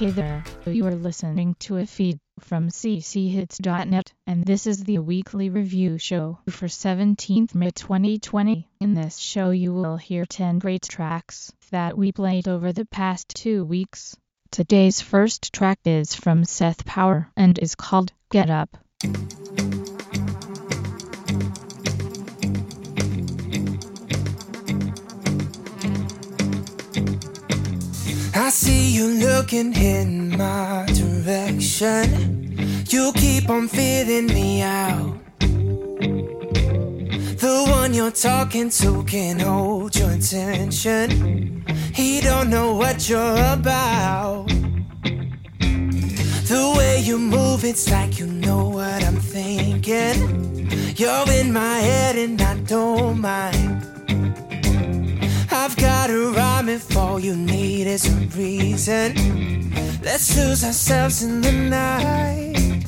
Hey there, you are listening to a feed from cchits.net, and this is the weekly review show for 17th May 2020. In this show, you will hear 10 great tracks that we played over the past two weeks. Today's first track is from Seth Power and is called Get Up. I see you looking in my direction. You keep on feeling me out. The one you're talking to can hold your attention. He don't know what you're about. The way you move, it's like you know what I'm thinking. You're in my head and I don't mind. I've got a rhyme if all you need is a reason. Let's lose ourselves in the night.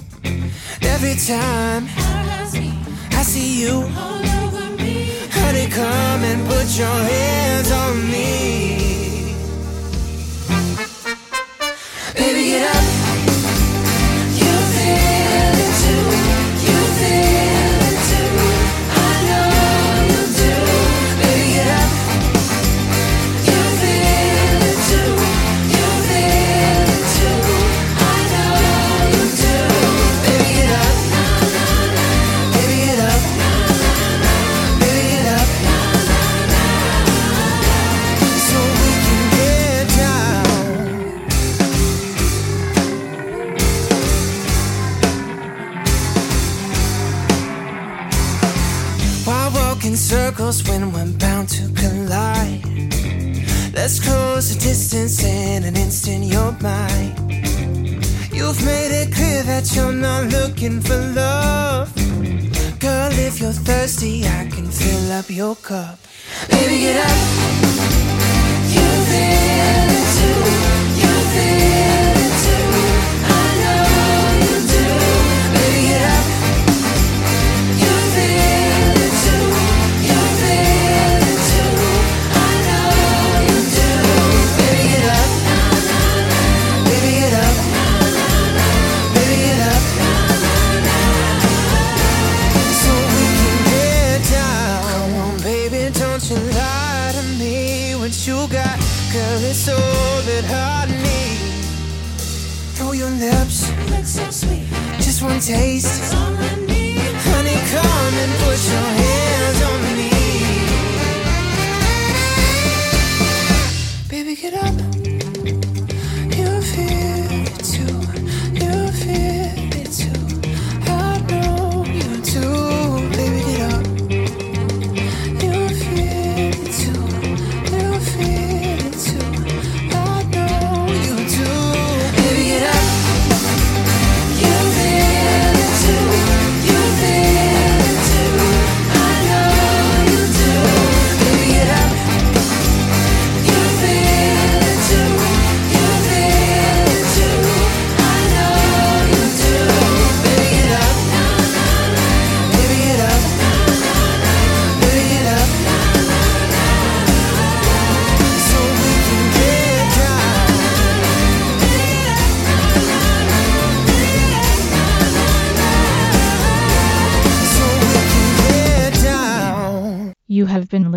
Every time I see you, honey, come and put your hands on me. Looking for love. Girl, if you're thirsty, I can fill up your cup. Baby, get up.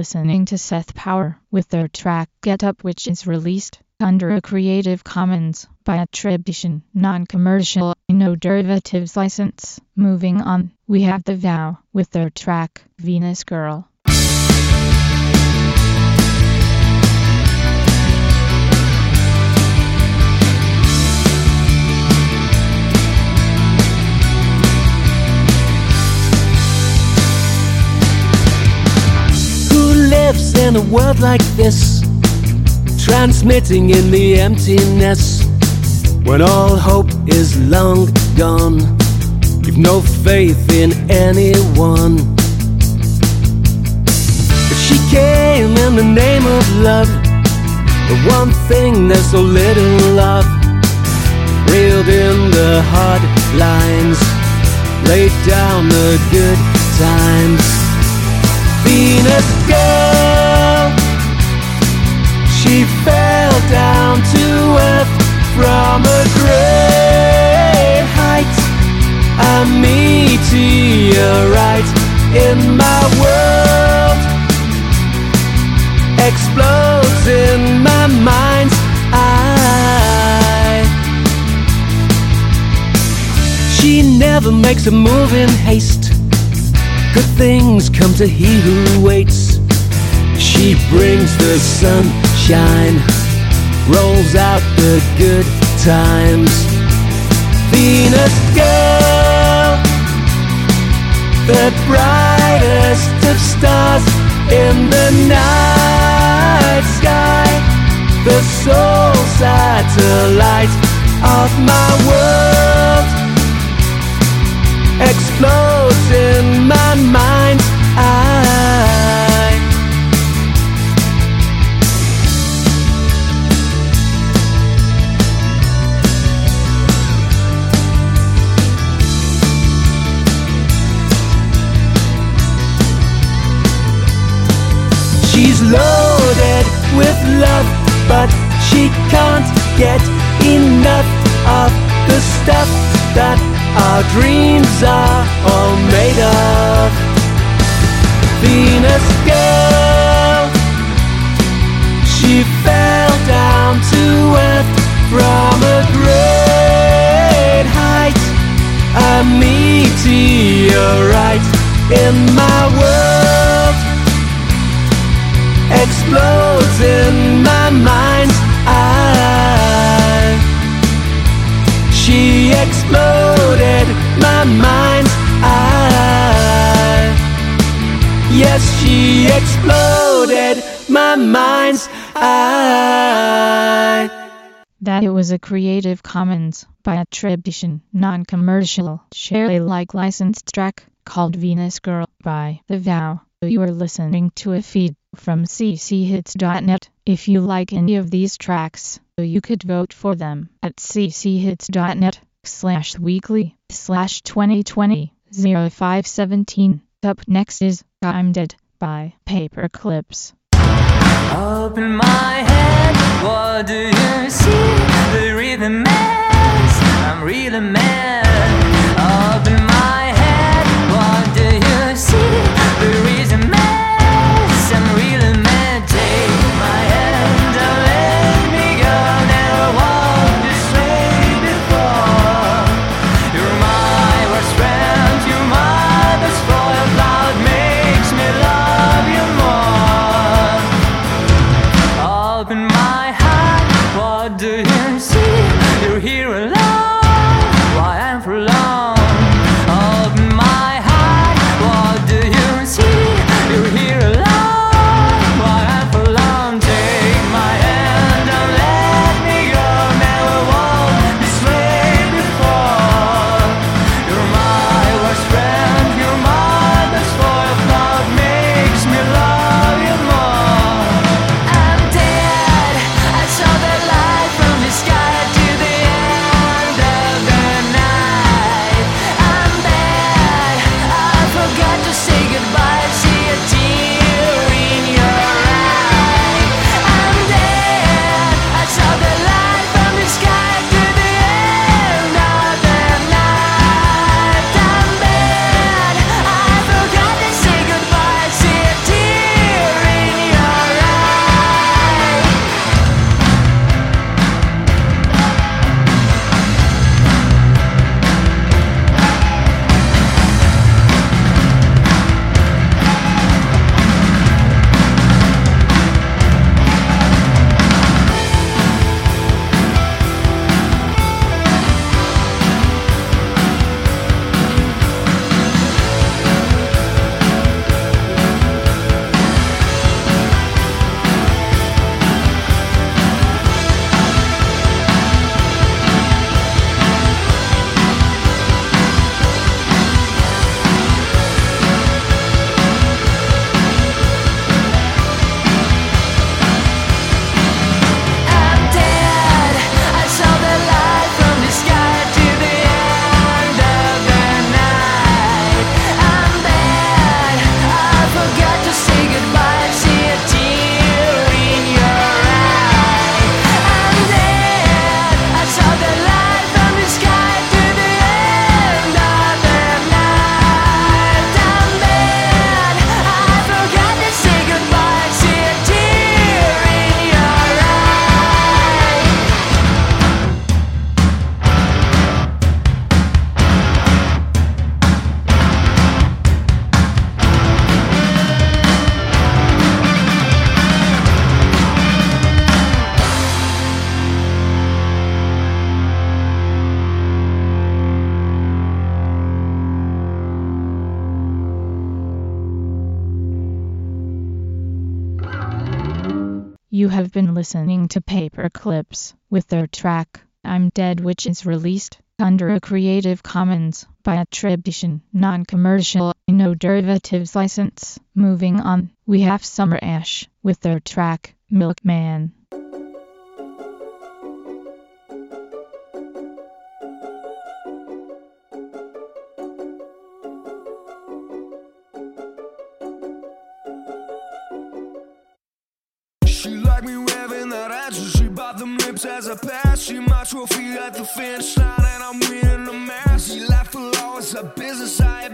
Listening to Seth Power with their track Get Up, which is released under a Creative Commons by attribution, non-commercial, no derivatives license. Moving on, we have The Vow with their track Venus Girl. Lives in a world like this? Transmitting in the emptiness when all hope is long gone. You've no faith in anyone. But she came in the name of love. The one thing there's so little of. Reeled in the hard lines. Laid down the good times. Venus girl. She fell down to earth from a great height. A meteorite in my world explodes in my mind's eye. She never makes a move in haste. Good things come to he who waits. She brings the sunshine, rolls out the good times. Venus girl, the brightest of stars in the night sky, the sole satellite of my world explodes in my mind's eye. She's loaded with love, but she can't get enough of the stuff that our dreams are all made of. Venus girl, she fell down to earth from a great height, a meteorite in my world explodes in my mind's eye. She exploded my. Yes, she exploded my mind's. That it was a Creative Commons by attribution, non-commercial, share Alike licensed track called Venus Girl by The Vow. You are listening to a feed from cchits.net. If you like any of these tracks, you could vote for them at cchits.net slash weekly slash 2020 0517. Up next is I'm Dead by Paper Clips. Up in my head, what do you see? The rhythm is, I'm really mad. Up in my head, what do you see? You have been listening to Paperclips with their track I'm Dead which is released under a Creative Commons by attribution, non-commercial, no derivatives license. Moving on, we have Summer Ash with their track Milkman. the past. See my trophy at the finish line, and I'm winning the match. See, life for law it's a business I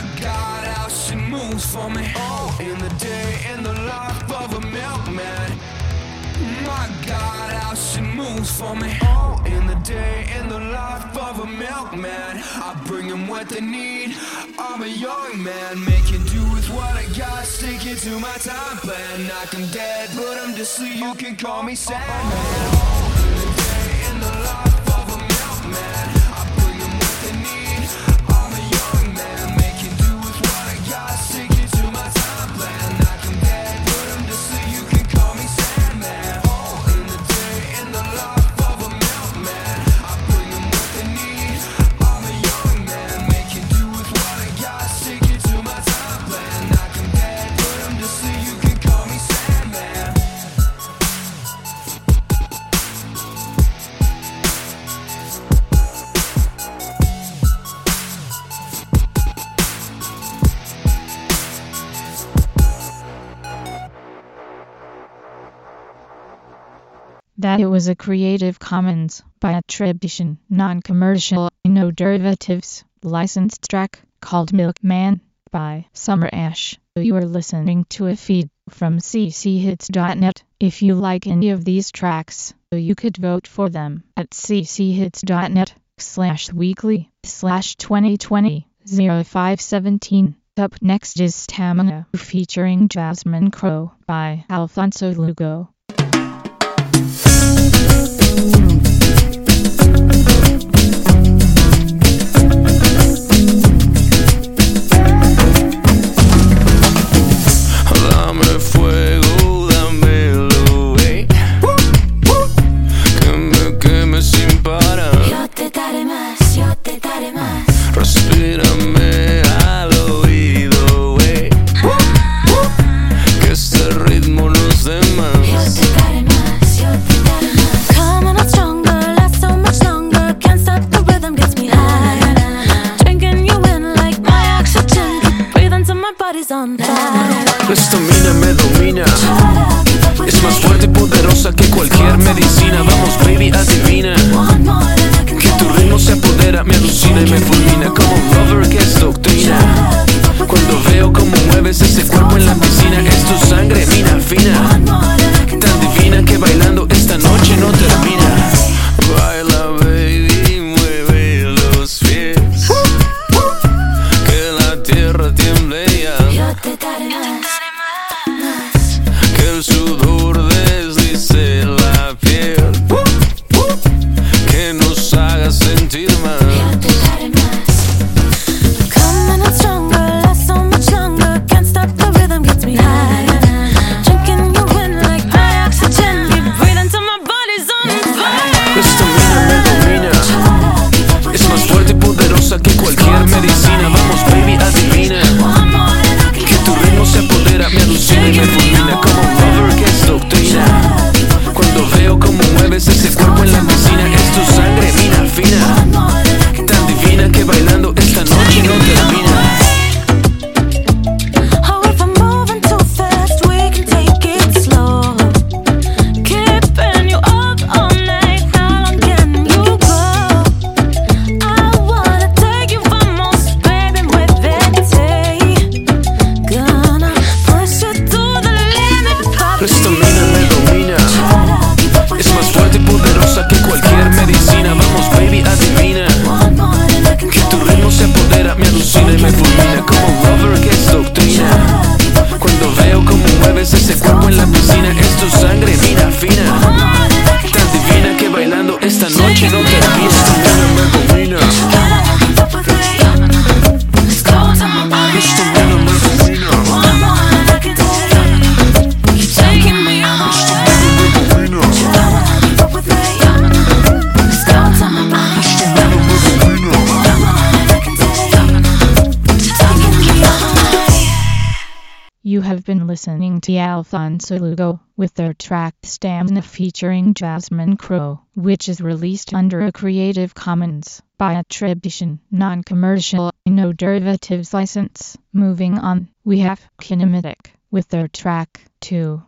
my God, how she moves for me. Oh, in the day, in the life of a milkman. My God, how she moves for me. Oh, in the day, in the life of a milkman. I bring them what they need. I'm a young man, making do with what I got, sticking to my time plan. Knock them dead, put them to sleep. You can call me Sandman. that it was a Creative Commons by attribution, non-commercial, no derivatives, licensed track called Milkman by Summer Ash. You are listening to a feed from cchits.net. If you like any of these tracks, you could vote for them at cchits.net slash weekly slash 2020 0517. Up next is Stamina featuring Jasmine Crow by Alfonso Lugo thank you have been listening to Alfonso Lugo with their track Stamina featuring Jasmine Crow, which is released under a Creative Commons by attribution, non-commercial, no derivatives license. Moving on, we have Kinematic with their track 2.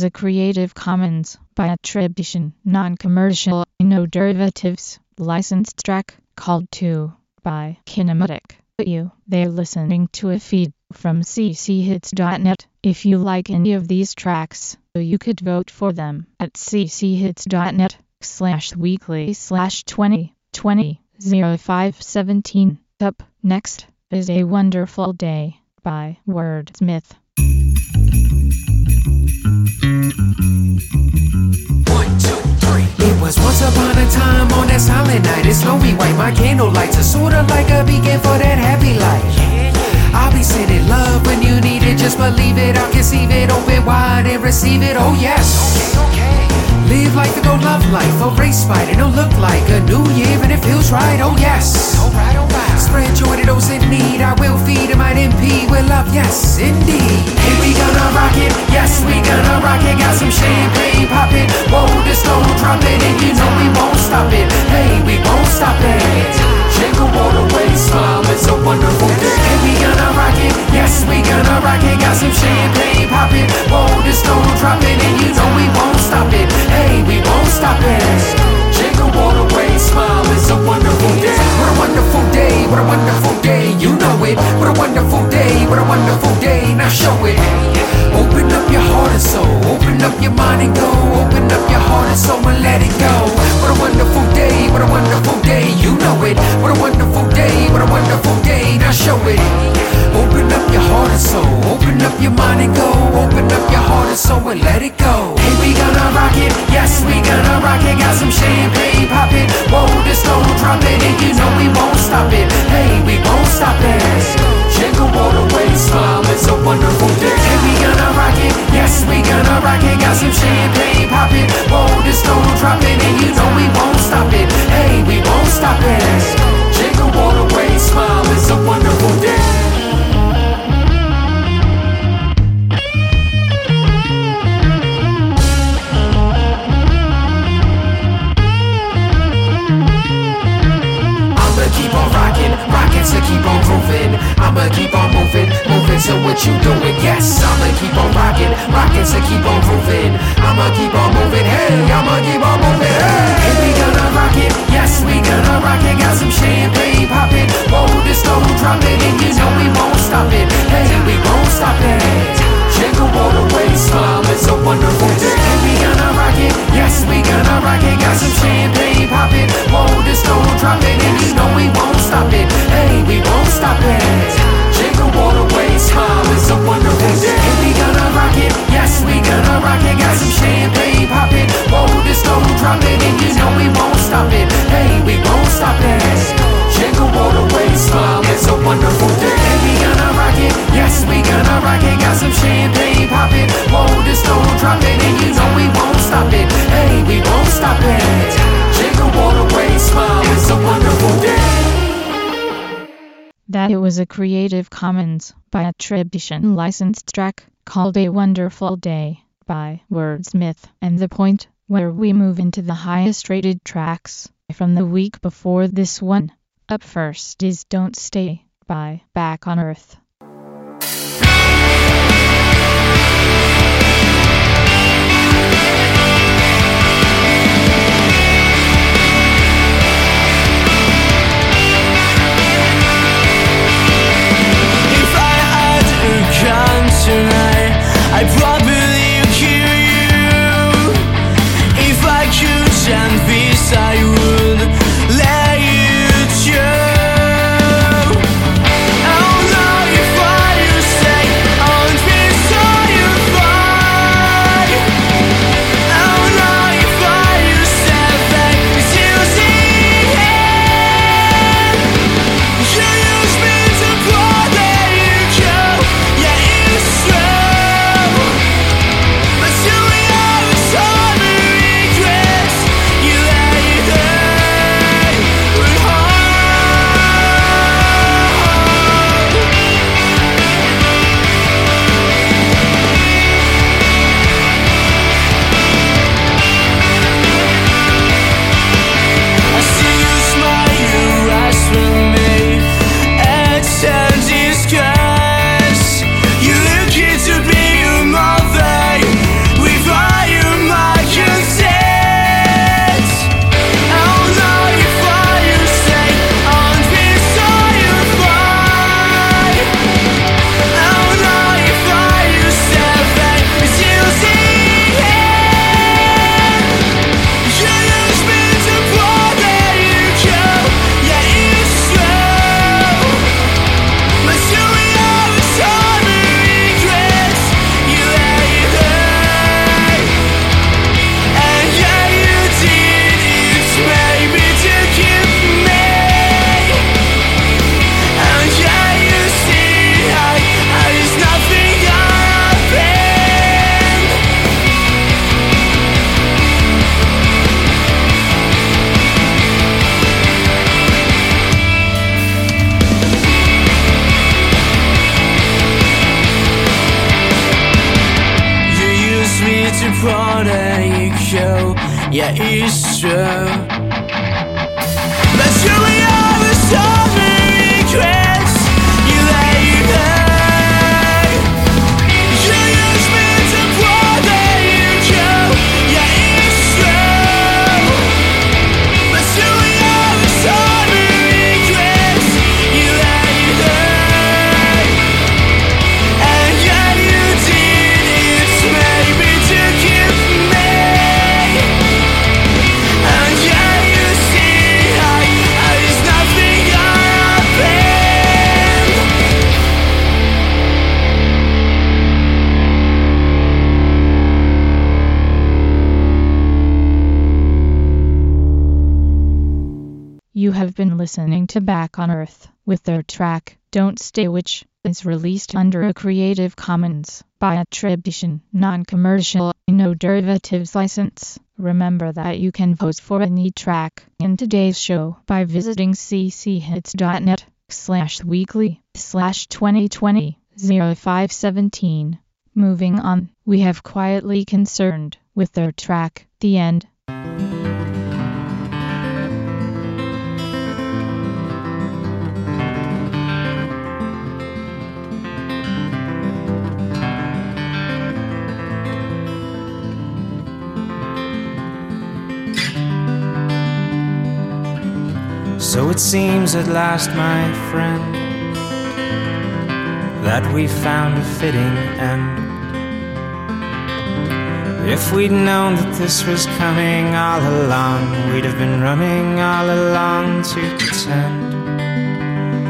It a Creative Commons by attribution, non-commercial, no derivatives, licensed track called 2 by Kinematic. You, they're listening to a feed from cchits.net. If you like any of these tracks, you could vote for them at cchits.net slash weekly slash 2020 0517. Up next is A Wonderful Day by Wordsmith. It was once upon a time on that silent night. It's snowy white. My candle lights sorta like a beacon for that happy life. I'll be sending love when you need it. Just believe it. I'll conceive it. Open wide and receive it. Oh yes. Live life and go love life. A race fight. It'll look like a new year and it feels right. Oh yes. right. Spread joy to those in need. I will feed might impede with love. Yes, indeed. Hey, we gonna rock it. Yes, we gonna rock it. Got some champagne popping. Whoa, stone dropping. And you know we won't stop it. Hey, we won't stop it. Jingle all the way, smile. It's a wonderful day. Hey, we gonna rock it. Yes, we gonna rock it. Got some champagne popping. Whoa, stone dropping. And you know we won't stop it. Hey, we won't stop it. Jingle all the way, smile. It's a dropping, and you know we won't stop it. Hey, we won't stop it. Jingle all the way, smile, it's a wonderful day. To keep on moving, I'ma keep on moving, moving to what you doing. Yes, I'ma keep on rocking, rocking to keep on moving. I'ma keep on moving. Hey, a Creative Commons by attribution licensed track called A Wonderful Day by Wordsmith and The Point, where we move into the highest rated tracks from the week before this one. Up first is Don't Stay by Back on Earth. for the show. Yeah, it's true. Listening to Back on Earth with their track Don't Stay which is released under a Creative Commons by attribution, non-commercial, no derivatives license. Remember that you can vote for any track in today's show by visiting cchits.net slash weekly slash 2020 0517. Moving on, we have Quietly Concerned with their track The End. Seems at last, my friend, that we found a fitting end. If we'd known that this was coming all along, we'd have been running all along to pretend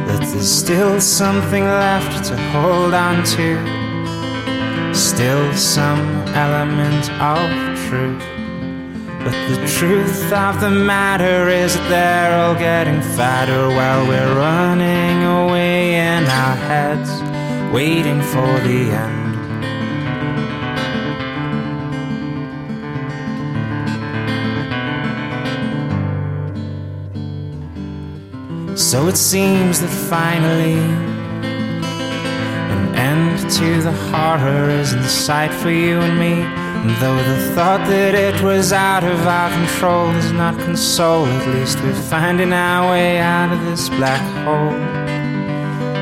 that there's still something left to hold on to, still some element of truth. But the truth of the matter is that they're all getting fatter while we're running away in our heads, waiting for the end. So it seems that finally an end to the horror is in sight for you and me. Though the thought that it was out of our control does not console, at least we're finding our way out of this black hole.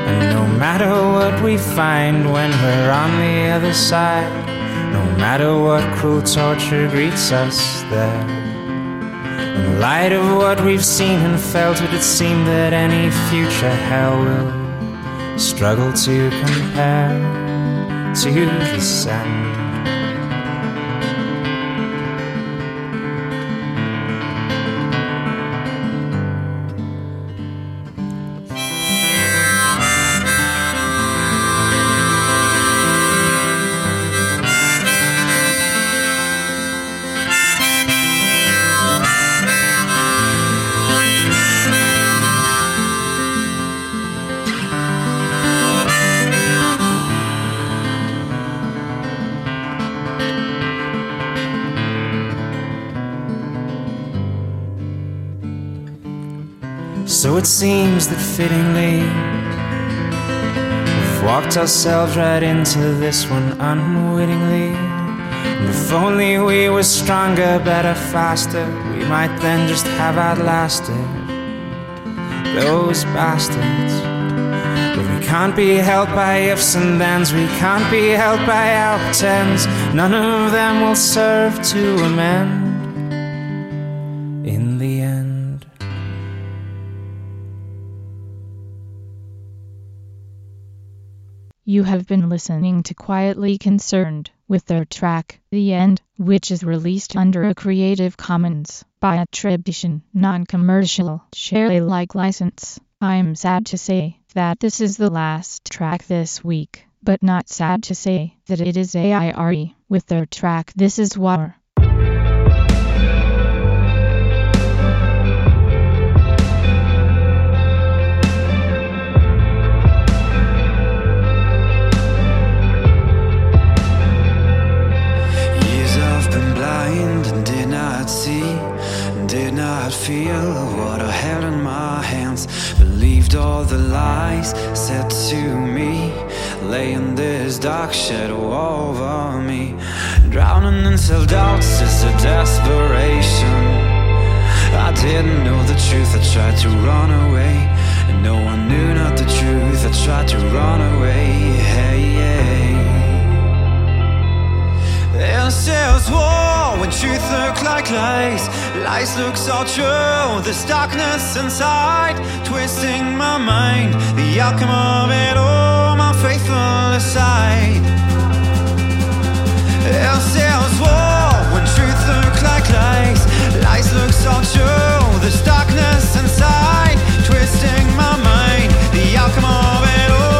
And no matter what we find when we're on the other side, no matter what cruel torture greets us there, in light of what we've seen and felt, would it seem that any future hell will struggle to compare to this end? So it seems that fittingly we've walked ourselves right into this one unwittingly. And if only we were stronger, better, faster, we might then just have outlasted those bastards. But we can't be held by ifs and thens, we can't be held by our pretends. None of them will serve to amend You have been listening to Quietly Concerned with their track The End, which is released under a Creative Commons by attribution, non-commercial, share Alike license. I'm sad to say that this is the last track this week, but not sad to say that it is AIRE with their track This is War. Dark shadow over me. Drowning in self doubts is a desperation. I didn't know the truth, I tried to run away. And no one knew not the truth, I tried to run away. Hey, hey. Is war when truth look like lies, lies look so true. This darkness inside, twisting my mind. The outcome of it all, faithful side. This is war when truth look like lies, lies look so true. This darkness inside, twisting my mind. The outcome of it all,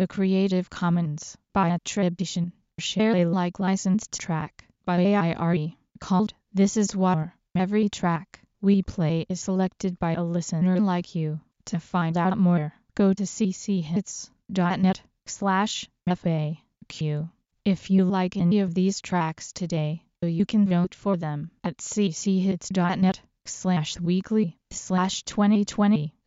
a Creative Commons by attribution, share Alike licensed track by AIRE called This Is War. Every track we play is selected by a listener like you. To find out more, go to cchits.net slash FAQ. If you like any of these tracks today, you can vote for them at cchits.net slash weekly slash 2020